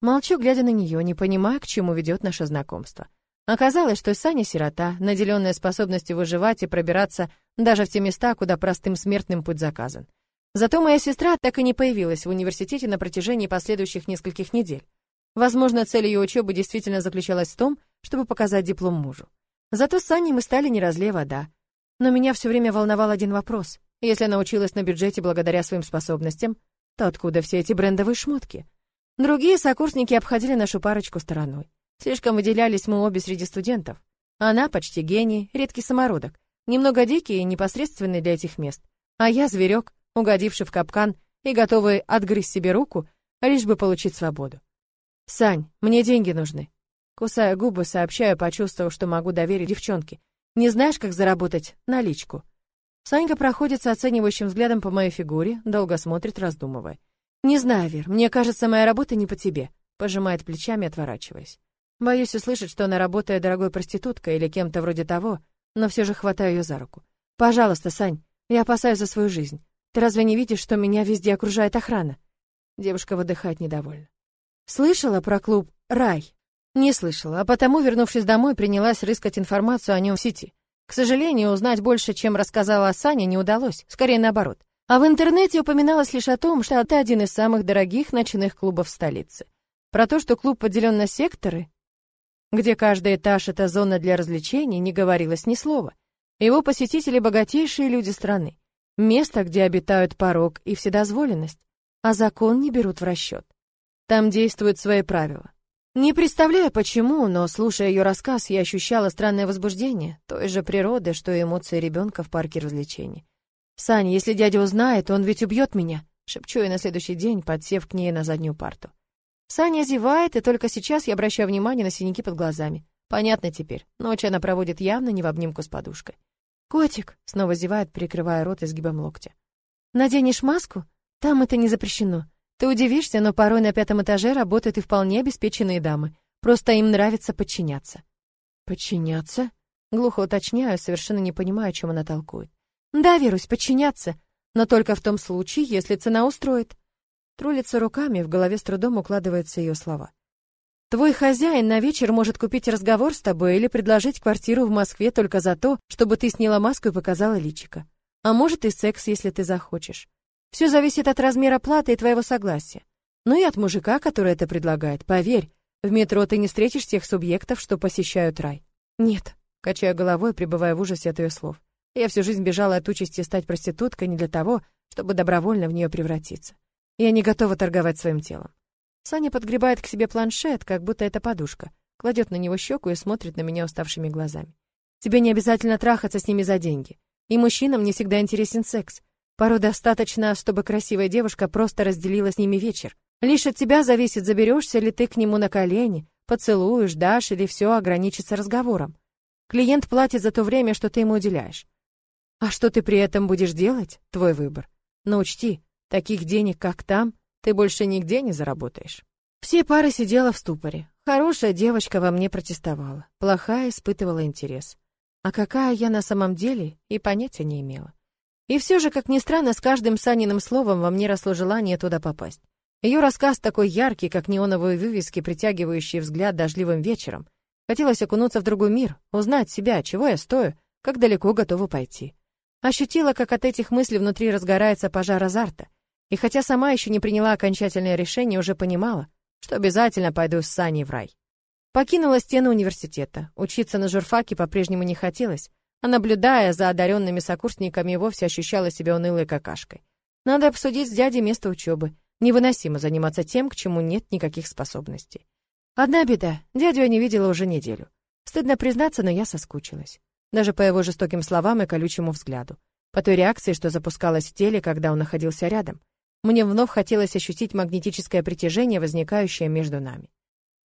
Молчу, глядя на нее, не понимая, к чему ведет наше знакомство. Оказалось, что Саня сирота, наделенная способностью выживать и пробираться даже в те места, куда простым смертным путь заказан. Зато моя сестра так и не появилась в университете на протяжении последующих нескольких недель. Возможно, цель ее учебы действительно заключалась в том, чтобы показать диплом мужу. Зато с Саней мы стали не разлей вода. Но меня все время волновал один вопрос. Если она училась на бюджете благодаря своим способностям, то откуда все эти брендовые шмотки? Другие сокурсники обходили нашу парочку стороной. Слишком выделялись мы обе среди студентов. Она почти гений, редкий самородок, немного дикий и непосредственный для этих мест. А я зверек, угодивший в капкан и готовый отгрызть себе руку, лишь бы получить свободу. «Сань, мне деньги нужны». Кусая губы, сообщаю, почувствовав, что могу доверить девчонке. «Не знаешь, как заработать наличку?» Санька проходится оценивающим взглядом по моей фигуре, долго смотрит, раздумывая. «Не знаю, Вер, мне кажется, моя работа не по тебе», пожимает плечами, отворачиваясь. Боюсь услышать, что она работает дорогой проституткой или кем-то вроде того, но все же хватаю ее за руку. «Пожалуйста, Сань, я опасаюсь за свою жизнь. Ты разве не видишь, что меня везде окружает охрана?» Девушка выдыхает недовольно. «Слышала про клуб «Рай»?» Не слышала, а потому, вернувшись домой, принялась рыскать информацию о нем в сети. К сожалению, узнать больше, чем рассказала Саня, не удалось, скорее наоборот. А в интернете упоминалось лишь о том, что это один из самых дорогих ночных клубов столицы. Про то, что клуб поделен на секторы, где каждый этаж — это зона для развлечений, не говорилось ни слова. Его посетители — богатейшие люди страны. Место, где обитают порог и вседозволенность, а закон не берут в расчет. Там действуют свои правила. Не представляю почему, но слушая ее рассказ, я ощущала странное возбуждение, той же природы, что и эмоции ребенка в парке развлечений. «Сань, если дядя узнает, он ведь убьет меня», — шепчу я на следующий день, подсев к ней на заднюю парту. Саня зевает, и только сейчас я обращаю внимание на синяки под глазами. Понятно теперь, ночь она проводит явно не в обнимку с подушкой. «Котик!» — снова зевает, прикрывая рот изгибом локтя. «Наденешь маску? Там это не запрещено. Ты удивишься, но порой на пятом этаже работают и вполне обеспеченные дамы. Просто им нравится подчиняться. Подчиняться? Глухо уточняю, совершенно не понимаю, о чем она толкует. Да, Верусь, подчиняться. Но только в том случае, если цена устроит. Трулится руками, в голове с трудом укладываются ее слова. Твой хозяин на вечер может купить разговор с тобой или предложить квартиру в Москве только за то, чтобы ты сняла маску и показала личико. А может и секс, если ты захочешь. Все зависит от размера платы и твоего согласия. Ну и от мужика, который это предлагает. Поверь, в метро ты не встретишь тех субъектов, что посещают рай. Нет, качаю головой, пребывая в ужасе от ее слов. Я всю жизнь бежала от участи стать проституткой не для того, чтобы добровольно в нее превратиться. Я не готова торговать своим телом. Саня подгребает к себе планшет, как будто это подушка, кладет на него щеку и смотрит на меня уставшими глазами. Тебе не обязательно трахаться с ними за деньги. И мужчинам не всегда интересен секс. Порой достаточно, чтобы красивая девушка просто разделила с ними вечер. Лишь от тебя зависит, заберешься ли ты к нему на колени, поцелуешь, дашь или все ограничится разговором. Клиент платит за то время, что ты ему уделяешь. А что ты при этом будешь делать? Твой выбор. Но учти, таких денег, как там, ты больше нигде не заработаешь. Все пары сидела в ступоре. Хорошая девочка во мне протестовала, плохая испытывала интерес. А какая я на самом деле, и понятия не имела. И все же, как ни странно, с каждым Саниным словом во мне росло желание туда попасть. Ее рассказ такой яркий, как неоновые вывески, притягивающие взгляд дождливым вечером. Хотелось окунуться в другой мир, узнать себя, чего я стою, как далеко готова пойти. Ощутила, как от этих мыслей внутри разгорается пожар азарта. И хотя сама еще не приняла окончательное решение, уже понимала, что обязательно пойду с Саней в рай. Покинула стены университета. Учиться на журфаке по-прежнему не хотелось, а наблюдая за одаренными сокурсниками, вовсе ощущала себя унылой какашкой. Надо обсудить с дядей место учебы. Невыносимо заниматься тем, к чему нет никаких способностей. Одна беда, дядю я не видела уже неделю. Стыдно признаться, но я соскучилась. Даже по его жестоким словам и колючему взгляду. По той реакции, что запускалась в теле, когда он находился рядом. Мне вновь хотелось ощутить магнетическое притяжение, возникающее между нами.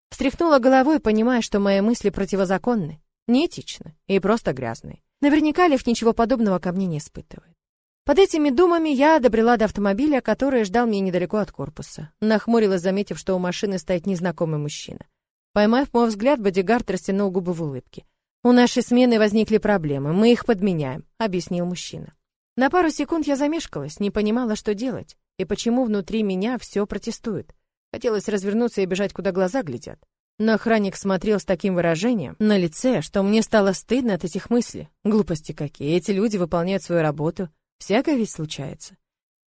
Встряхнула головой, понимая, что мои мысли противозаконны, неэтичны и просто грязные. Наверняка Лев ничего подобного ко мне не испытывает. Под этими думами я добрела до автомобиля, который ждал меня недалеко от корпуса. Нахмурилась, заметив, что у машины стоит незнакомый мужчина. Поймав мой взгляд, бодигард растянул губы в улыбке. «У нашей смены возникли проблемы, мы их подменяем», — объяснил мужчина. На пару секунд я замешкалась, не понимала, что делать, и почему внутри меня все протестует. Хотелось развернуться и бежать, куда глаза глядят. Но охранник смотрел с таким выражением на лице, что мне стало стыдно от этих мыслей. Глупости какие, эти люди выполняют свою работу. Всякое ведь случается.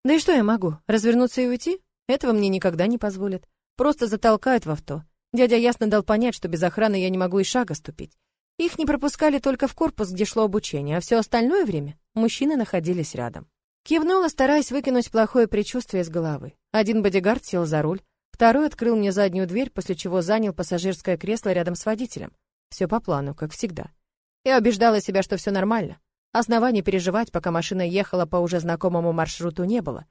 Да и что я могу, развернуться и уйти? Этого мне никогда не позволят. Просто затолкают в авто. Дядя ясно дал понять, что без охраны я не могу и шага ступить. Их не пропускали только в корпус, где шло обучение, а все остальное время мужчины находились рядом. Кивнула, стараясь выкинуть плохое предчувствие из головы. Один бодигард сел за руль, Второй открыл мне заднюю дверь, после чего занял пассажирское кресло рядом с водителем. Все по плану, как всегда. Я убеждала себя, что все нормально. Оснований переживать, пока машина ехала по уже знакомому маршруту, не было.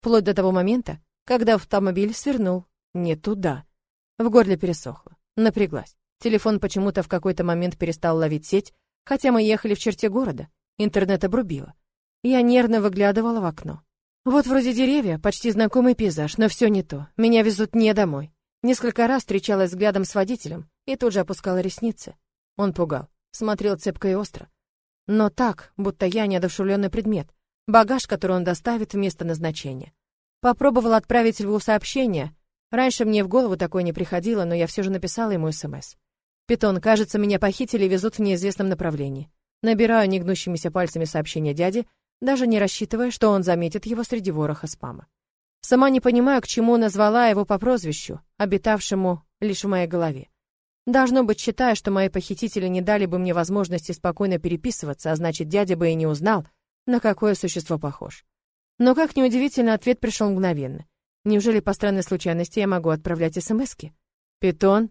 Вплоть до того момента, когда автомобиль свернул не туда. В горле пересохло. Напряглась. Телефон почему-то в какой-то момент перестал ловить сеть, хотя мы ехали в черте города. Интернет обрубило. Я нервно выглядывала в окно. Вот вроде деревья, почти знакомый пейзаж, но все не то. Меня везут не домой. Несколько раз встречалась взглядом с водителем и тут же опускала ресницы. Он пугал, смотрел цепко и остро. Но так, будто я неодушевленный предмет, багаж, который он доставит в место назначения. Попробовала отправить льву сообщение. Раньше мне в голову такое не приходило, но я все же написала ему СМС. «Питон, кажется, меня похитили и везут в неизвестном направлении». Набираю негнущимися пальцами сообщение дяди, даже не рассчитывая, что он заметит его среди вороха спама. Сама не понимаю, к чему назвала его по прозвищу, обитавшему лишь в моей голове. Должно быть, считая, что мои похитители не дали бы мне возможности спокойно переписываться, а значит, дядя бы и не узнал, на какое существо похож. Но, как неудивительно, ответ пришел мгновенно. Неужели по странной случайности я могу отправлять СМСки? Питон?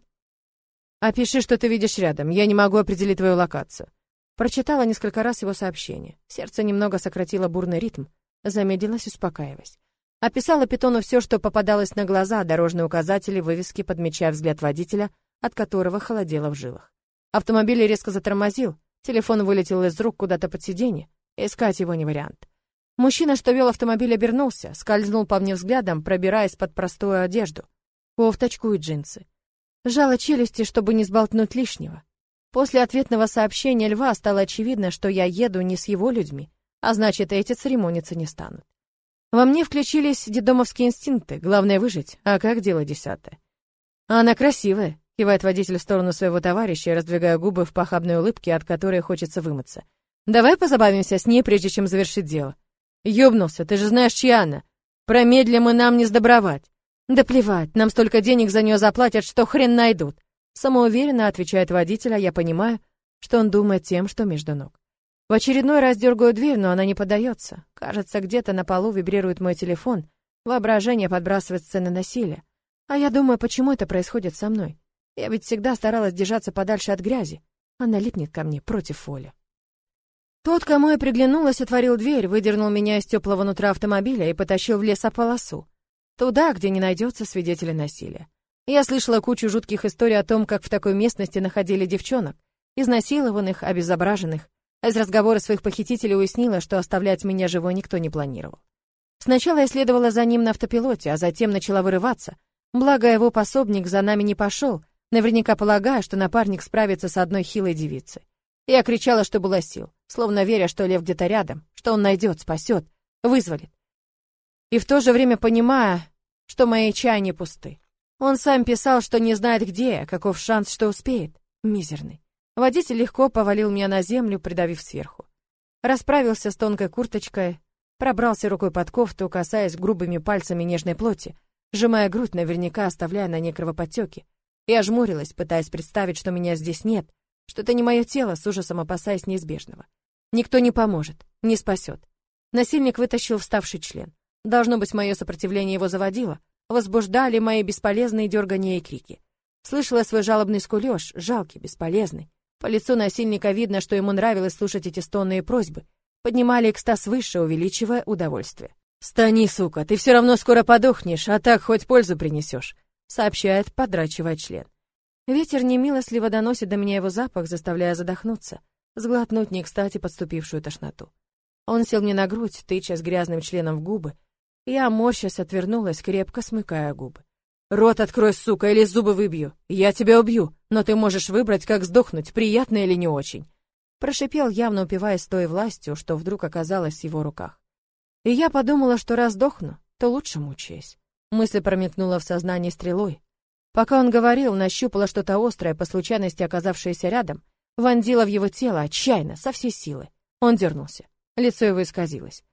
Опиши, что ты видишь рядом. Я не могу определить твою локацию. Прочитала несколько раз его сообщение. Сердце немного сократило бурный ритм, замедлилось, успокаиваясь. Описала питону все, что попадалось на глаза, дорожные указатели, вывески, подмечая взгляд водителя, от которого холодело в жилах. Автомобиль резко затормозил, телефон вылетел из рук куда-то под сиденье. Искать его не вариант. Мужчина, что вел автомобиль, обернулся, скользнул по мне взглядом, пробираясь под простую одежду, кофточку и джинсы. Жала челюсти, чтобы не сболтнуть лишнего. После ответного сообщения Льва стало очевидно, что я еду не с его людьми, а значит, эти церемониться не станут. Во мне включились дедомовские инстинкты, главное выжить, а как дело десятое. Она красивая, кивает водитель в сторону своего товарища, раздвигая губы в похабной улыбке, от которой хочется вымыться. Давай позабавимся с ней, прежде чем завершить дело. Ёбнулся, ты же знаешь, чья она. Промедлим и нам не сдобровать. Да плевать, нам столько денег за нее заплатят, что хрен найдут. Самоуверенно отвечает водитель, а я понимаю, что он думает тем, что между ног. В очередной раз дергаю дверь, но она не поддается. Кажется, где-то на полу вибрирует мой телефон. Воображение подбрасывает сцены насилия. А я думаю, почему это происходит со мной? Я ведь всегда старалась держаться подальше от грязи. Она липнет ко мне против воли. Тот, кому я приглянулась, отворил дверь, выдернул меня из теплого нутра автомобиля и потащил в лесополосу. Туда, где не найдется свидетеля насилия. Я слышала кучу жутких историй о том, как в такой местности находили девчонок, изнасилованных, обезображенных. А из разговора своих похитителей уяснила, что оставлять меня живой никто не планировал. Сначала я следовала за ним на автопилоте, а затем начала вырываться. Благо его пособник за нами не пошел, наверняка полагая, что напарник справится с одной хилой девицей. Я кричала, что было сил, словно веря, что лев где-то рядом, что он найдет, спасет, вызволит. И в то же время понимая, что мои чаяния пусты. Он сам писал, что не знает где, каков шанс, что успеет. Мизерный. Водитель легко повалил меня на землю, придавив сверху. Расправился с тонкой курточкой, пробрался рукой под кофту, касаясь грубыми пальцами нежной плоти, сжимая грудь, наверняка оставляя на ней кровоподтеки. Я жмурилась, пытаясь представить, что меня здесь нет, что это не мое тело, с ужасом опасаясь неизбежного. Никто не поможет, не спасет. Насильник вытащил вставший член. Должно быть, мое сопротивление его заводило, возбуждали мои бесполезные дергания и крики. Слышала свой жалобный скулёж, жалкий, бесполезный. По лицу насильника видно, что ему нравилось слушать эти стонные просьбы. Поднимали экстаз выше, увеличивая удовольствие. «Стани, сука, ты все равно скоро подохнешь, а так хоть пользу принесешь», сообщает, подрачивая член. Ветер немилостливо доносит до меня его запах, заставляя задохнуться, сглотнуть не кстати подступившую тошноту. Он сел мне на грудь, тыча с грязным членом в губы, я, морщась, отвернулась, крепко смыкая губы. «Рот открой, сука, или зубы выбью. Я тебя убью, но ты можешь выбрать, как сдохнуть, приятно или не очень». Прошипел, явно упиваясь той властью, что вдруг оказалась в его руках. И я подумала, что раз сдохну, то лучше мучаясь. Мысль промелькнула в сознании стрелой. Пока он говорил, нащупала что-то острое, по случайности оказавшееся рядом, вонзила в его тело отчаянно, со всей силы. Он дернулся. Лицо его исказилось.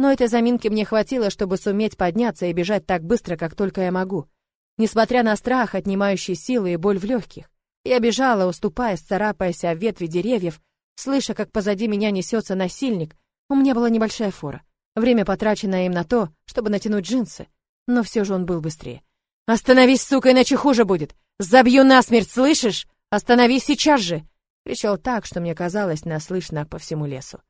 Но этой заминки мне хватило, чтобы суметь подняться и бежать так быстро, как только я могу. Несмотря на страх, отнимающий силы и боль в легких, я бежала, уступая, царапаясь о ветви деревьев, слыша, как позади меня несется насильник. У меня была небольшая фора. Время, потраченное им на то, чтобы натянуть джинсы. Но все же он был быстрее. «Остановись, сука, иначе хуже будет! Забью насмерть, слышишь? Остановись сейчас же!» Кричал так, что мне казалось, наслышно по всему лесу.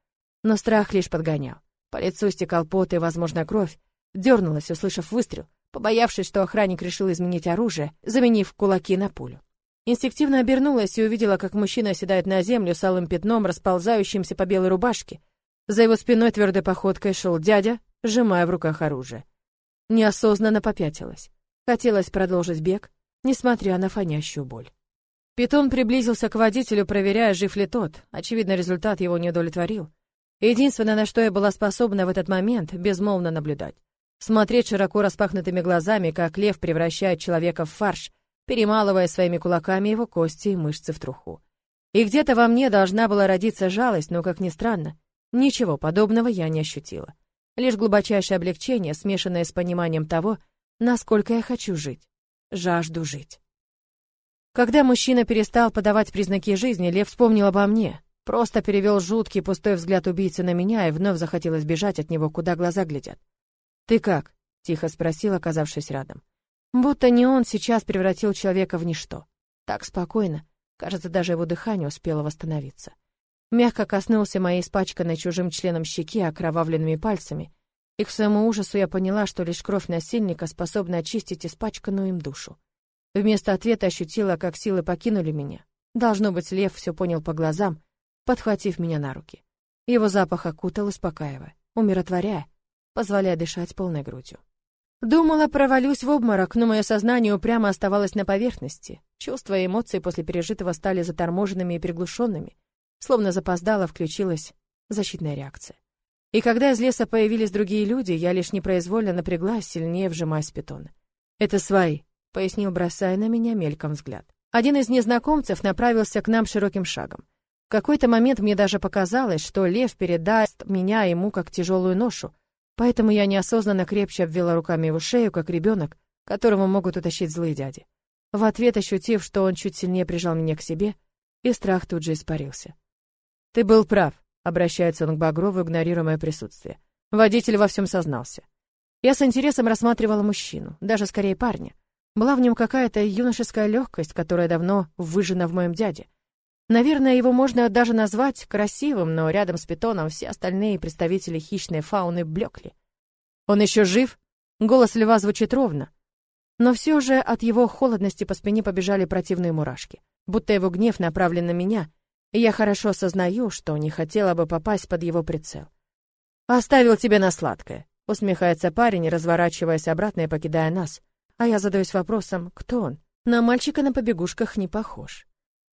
Но страх лишь подгонял. По лицу стекал пот и, возможно, кровь. Дернулась, услышав выстрел, побоявшись, что охранник решил изменить оружие, заменив кулаки на пулю. Инстинктивно обернулась и увидела, как мужчина оседает на землю с алым пятном, расползающимся по белой рубашке. За его спиной твердой походкой шел дядя, сжимая в руках оружие. Неосознанно попятилась. Хотелось продолжить бег, несмотря на фонящую боль. Питон приблизился к водителю, проверяя, жив ли тот. Очевидно, результат его не удовлетворил. Единственное, на что я была способна в этот момент, безмолвно наблюдать. Смотреть широко распахнутыми глазами, как лев превращает человека в фарш, перемалывая своими кулаками его кости и мышцы в труху. И где-то во мне должна была родиться жалость, но, как ни странно, ничего подобного я не ощутила. Лишь глубочайшее облегчение, смешанное с пониманием того, насколько я хочу жить, жажду жить. Когда мужчина перестал подавать признаки жизни, Лев вспомнил обо мне, Просто перевел жуткий пустой взгляд убийцы на меня, и вновь захотелось бежать от него, куда глаза глядят. «Ты как?» — тихо спросил, оказавшись рядом. Будто не он сейчас превратил человека в ничто. Так спокойно. Кажется, даже его дыхание успело восстановиться. Мягко коснулся моей испачканной чужим членом щеки окровавленными пальцами, и к своему ужасу я поняла, что лишь кровь насильника способна очистить испачканную им душу. Вместо ответа ощутила, как силы покинули меня. Должно быть, лев все понял по глазам, подхватив меня на руки. Его запах окутал, успокаивая, умиротворяя, позволяя дышать полной грудью. Думала, провалюсь в обморок, но мое сознание упрямо оставалось на поверхности. Чувства и эмоции после пережитого стали заторможенными и приглушенными. Словно запоздала включилась защитная реакция. И когда из леса появились другие люди, я лишь непроизвольно напряглась, сильнее вжимаясь в питон. «Это свои», — пояснил, бросая на меня мельком взгляд. Один из незнакомцев направился к нам широким шагом. В какой-то момент мне даже показалось, что лев передаст меня ему как тяжелую ношу, Поэтому я неосознанно крепче обвела руками его шею, как ребенок, которого могут утащить злые дяди. В ответ ощутив, что он чуть сильнее прижал меня к себе, и страх тут же испарился. «Ты был прав», — обращается он к Багрову, игнорируя мое присутствие. Водитель во всем сознался. Я с интересом рассматривала мужчину, даже скорее парня. Была в нем какая-то юношеская легкость, которая давно выжжена в моем дяде. Наверное, его можно даже назвать красивым, но рядом с питоном все остальные представители хищной фауны блекли. Он еще жив? Голос льва звучит ровно. Но все же от его холодности по спине побежали противные мурашки, будто его гнев направлен на меня, и я хорошо осознаю, что не хотела бы попасть под его прицел. «Оставил тебя на сладкое», — усмехается парень, разворачиваясь обратно и покидая нас. А я задаюсь вопросом, кто он? На мальчика на побегушках не похож.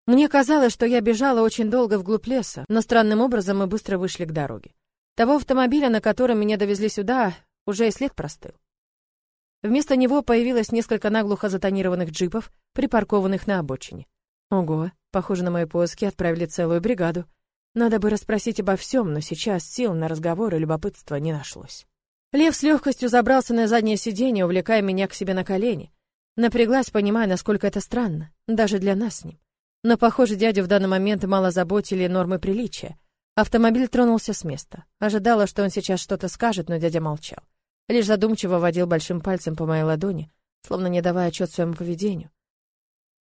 Мне казалось, что я бежала очень долго вглубь леса, но странным образом мы быстро вышли к дороге. Того автомобиля, на котором меня довезли сюда, уже и след простыл. Вместо него появилось несколько наглухо затонированных джипов, припаркованных на обочине. Ого, похоже, на мои поиски отправили целую бригаду. Надо бы расспросить обо всем, но сейчас сил на разговор и любопытство не нашлось. Лев с легкостью забрался на заднее сиденье, увлекая меня к себе на колени. Напряглась, понимая, насколько это странно, даже для нас с ним. Но, похоже, дядю в данный момент мало заботили нормы приличия. Автомобиль тронулся с места. Ожидала, что он сейчас что-то скажет, но дядя молчал. Лишь задумчиво водил большим пальцем по моей ладони, словно не давая отчет своему поведению.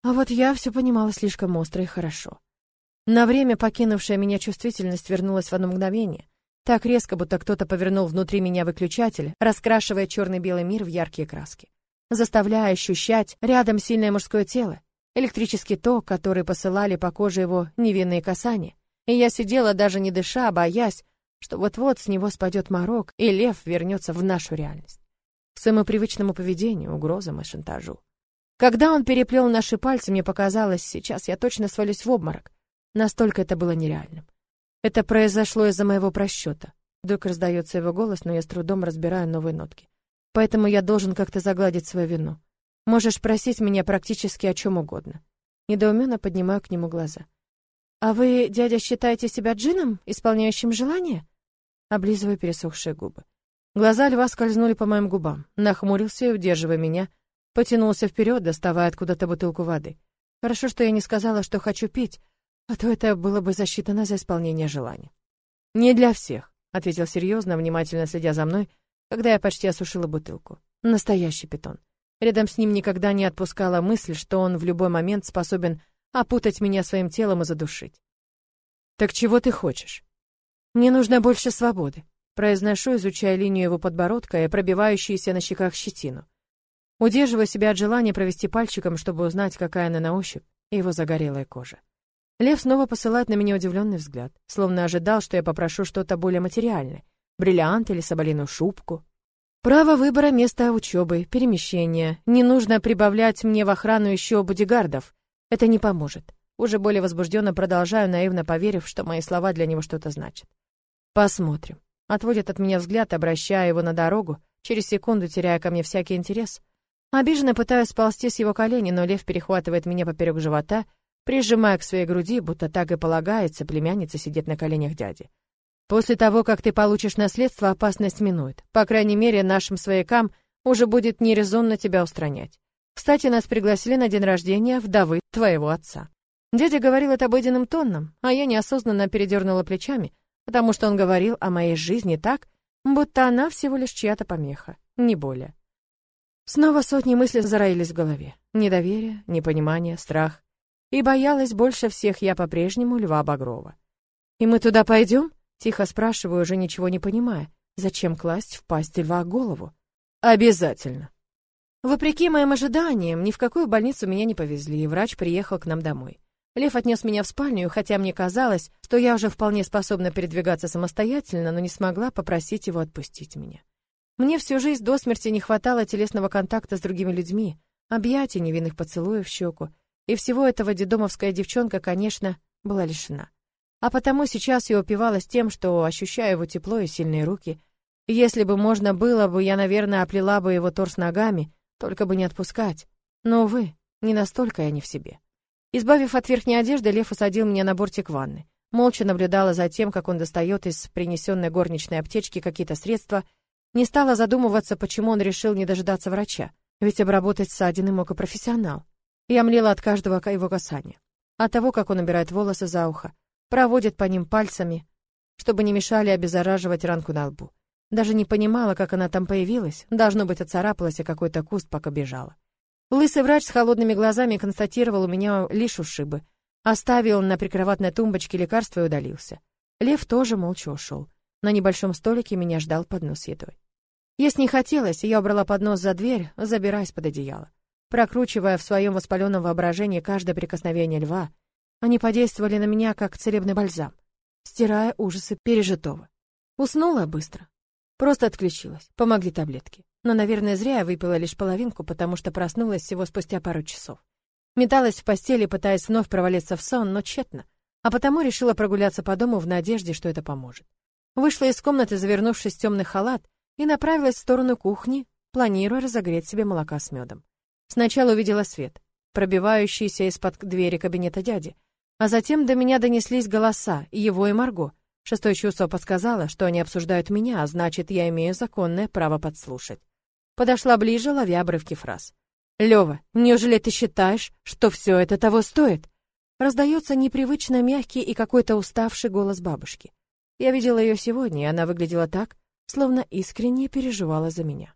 А вот я все понимала слишком остро и хорошо. На время покинувшая меня чувствительность вернулась в одно мгновение. Так резко, будто кто-то повернул внутри меня выключатель, раскрашивая черно-белый мир в яркие краски, заставляя ощущать рядом сильное мужское тело, электрический ток, который посылали по коже его невинные касания. И я сидела даже не дыша, боясь, что вот-вот с него спадет морок, и лев вернется в нашу реальность. К своему привычному поведению, угрозам и шантажу. Когда он переплел наши пальцы, мне показалось, сейчас я точно свалюсь в обморок. Настолько это было нереальным. Это произошло из-за моего просчета. Вдруг раздается его голос, но я с трудом разбираю новые нотки. Поэтому я должен как-то загладить свою вину. Можешь просить меня практически о чем угодно. Недоуменно поднимаю к нему глаза. А вы, дядя, считаете себя джином, исполняющим желания? Облизываю пересохшие губы. Глаза льва скользнули по моим губам. Нахмурился и, удерживая меня, потянулся вперед, доставая откуда-то бутылку воды. Хорошо, что я не сказала, что хочу пить, а то это было бы засчитано за исполнение желания. Не для всех, ответил серьезно, внимательно следя за мной, когда я почти осушила бутылку. Настоящий питон. Рядом с ним никогда не отпускала мысль, что он в любой момент способен опутать меня своим телом и задушить. «Так чего ты хочешь?» «Мне нужно больше свободы», произношу, изучая линию его подбородка и пробивающуюся на щеках щетину. Удерживаю себя от желания провести пальчиком, чтобы узнать, какая она на ощупь, и его загорелая кожа. Лев снова посылает на меня удивленный взгляд, словно ожидал, что я попрошу что-то более материальное, бриллиант или соболиную шубку. Право выбора места учебы, перемещения. Не нужно прибавлять мне в охрану еще бодигардов. Это не поможет. Уже более возбужденно продолжаю, наивно поверив, что мои слова для него что-то значат. Посмотрим. Отводит от меня взгляд, обращая его на дорогу, через секунду теряя ко мне всякий интерес. Обиженно пытаюсь сползти с его колени, но лев перехватывает меня поперек живота, прижимая к своей груди, будто так и полагается племянница сидеть на коленях дяди. После того, как ты получишь наследство, опасность минует. По крайней мере, нашим своякам уже будет нерезонно тебя устранять. Кстати, нас пригласили на день рождения вдовы твоего отца. Дядя говорил это обыденным тоном, а я неосознанно передернула плечами, потому что он говорил о моей жизни так, будто она всего лишь чья-то помеха, не более. Снова сотни мыслей зароились в голове. Недоверие, непонимание, страх. И боялась больше всех я по-прежнему Льва Багрова. «И мы туда пойдем?» — тихо спрашиваю, уже ничего не понимая. «Зачем класть в пасть льва голову?» «Обязательно!» Вопреки моим ожиданиям, ни в какую больницу меня не повезли, и врач приехал к нам домой. Лев отнес меня в спальню, хотя мне казалось, что я уже вполне способна передвигаться самостоятельно, но не смогла попросить его отпустить меня. Мне всю жизнь до смерти не хватало телесного контакта с другими людьми, объятий, невинных поцелуев в щеку, и всего этого дедомовская девчонка, конечно, была лишена. А потому сейчас я упивалась тем, что ощущаю его тепло и сильные руки. если бы можно было бы, я, наверное, оплела бы его торс ногами, только бы не отпускать. Но, увы, не настолько я не в себе. Избавив от верхней одежды, Лев усадил меня на бортик ванны. Молча наблюдала за тем, как он достает из принесенной горничной аптечки какие-то средства, не стала задумываться, почему он решил не дожидаться врача. Ведь обработать ссадины мог и профессионал. Я млела от каждого его касания. От того, как он убирает волосы за ухо, проводит по ним пальцами, чтобы не мешали обеззараживать ранку на лбу. Даже не понимала, как она там появилась, должно быть, оцарапалась, и какой-то куст пока бежала. Лысый врач с холодными глазами констатировал у меня лишь ушибы. Оставил на прикроватной тумбочке лекарство и удалился. Лев тоже молча ушел. На небольшом столике меня ждал поднос с едой. Есть не хотелось, и я убрала поднос за дверь, забираясь под одеяло. Прокручивая в своем воспаленном воображении каждое прикосновение льва, они подействовали на меня, как целебный бальзам, стирая ужасы пережитого. Уснула быстро. Просто отключилась. Помогли таблетки. Но, наверное, зря я выпила лишь половинку, потому что проснулась всего спустя пару часов. Металась в постели, пытаясь вновь провалиться в сон, но тщетно. А потому решила прогуляться по дому в надежде, что это поможет. Вышла из комнаты, завернувшись в темный халат, и направилась в сторону кухни, планируя разогреть себе молока с медом. Сначала увидела свет, пробивающийся из-под двери кабинета дяди, а затем до меня донеслись голоса, его и Марго. Шестое чувство подсказало, что они обсуждают меня, а значит, я имею законное право подслушать. Подошла ближе, ловя обрывки фраз. «Лёва, неужели ты считаешь, что все это того стоит?» Раздается непривычно мягкий и какой-то уставший голос бабушки. Я видела ее сегодня, и она выглядела так, словно искренне переживала за меня.